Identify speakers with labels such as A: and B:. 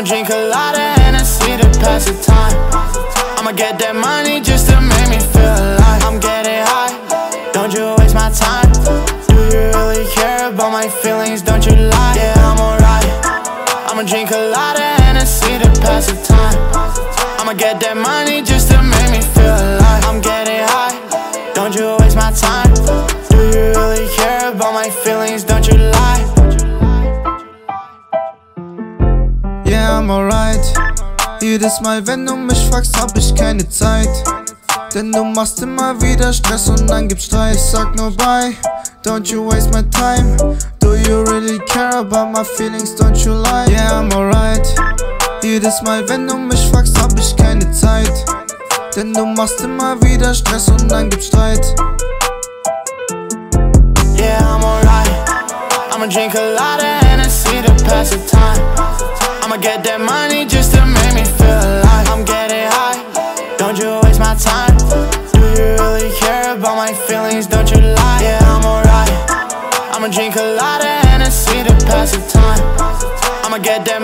A: I'ma drink a lot of Hennessy to pass the time. I'ma get that money just to make me feel alive. I'm getting high, don't you waste my time. Do you really care about my feelings? Don't you lie? Yeah, I'm alright. I'ma drink a lot of Hennessy to pass the time. I'ma get that money
B: Alright. Jedes Mal, wenn du mich fragst, hab ich keine Zeit. Denn du machst immer wieder Stress und dann gibt's Streit. Ich sag nur bye, don't you waste my time. Do you really care about my feelings? Don't you lie? Yeah, I'm alright. Jedes Mal, wenn du mich fragst, hab ich keine Zeit. Denn du machst immer wieder Stress und dann gibt's Streit.
A: Yeah, I'm alright. I'ma drink a lot of Hennessy to pass the time. Get that money just to make me feel alive. I'm getting high, don't you waste my time. Do you really care about my feelings? Don't you lie? Yeah, I'm alright. I'ma drink a lot of Hennessy to pass the time. I'ma get that